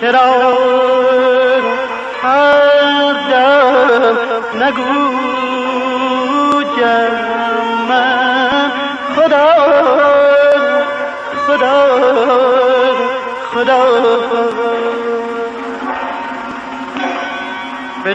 چرا هر دم نگویم من خدا خدا خدا. به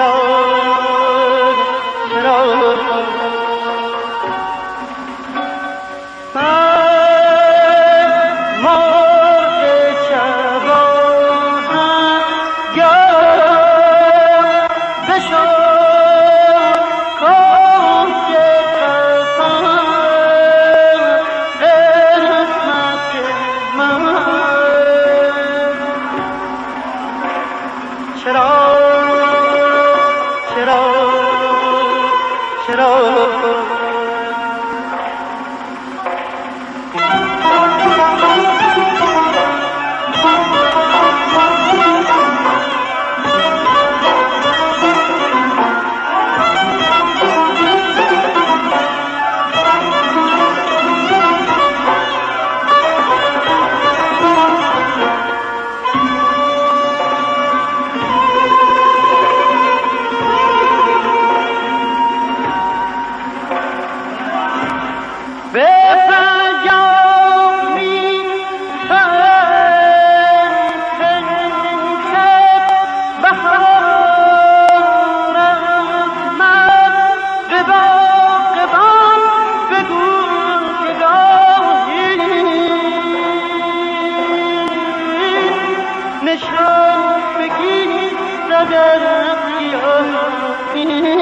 Oh. فيها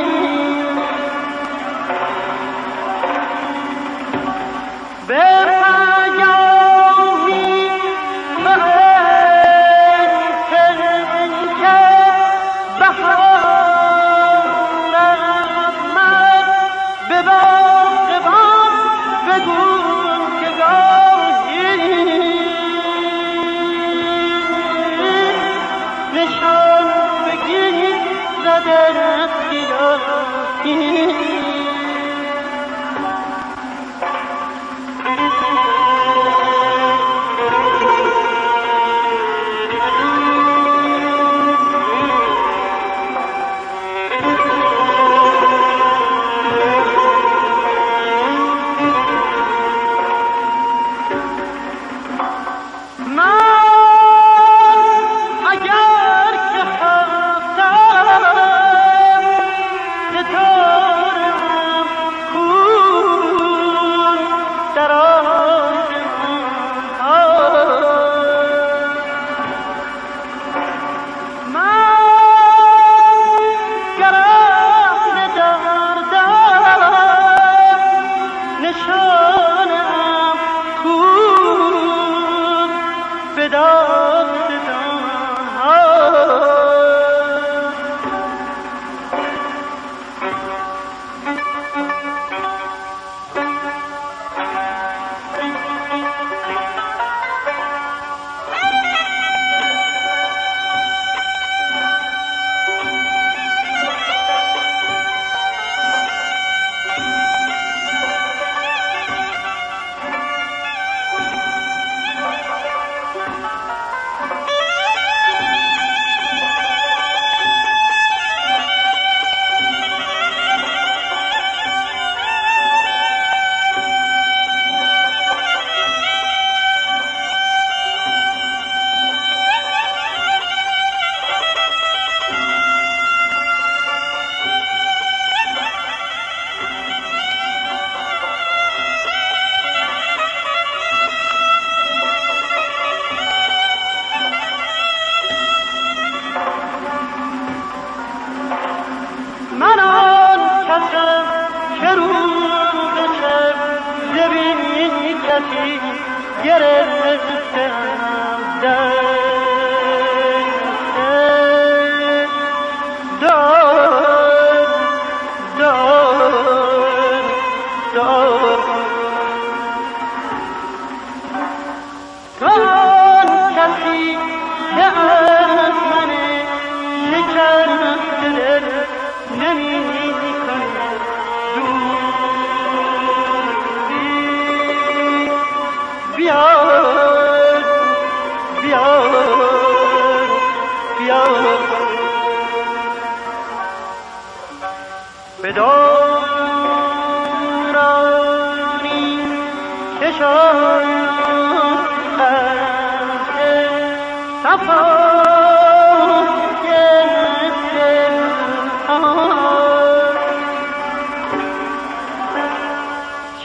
Get it! به دورانی که شاید صفا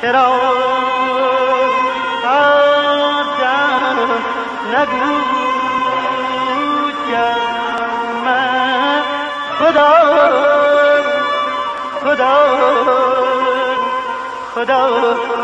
چرا نگویم من؟ خدا خدا خدا.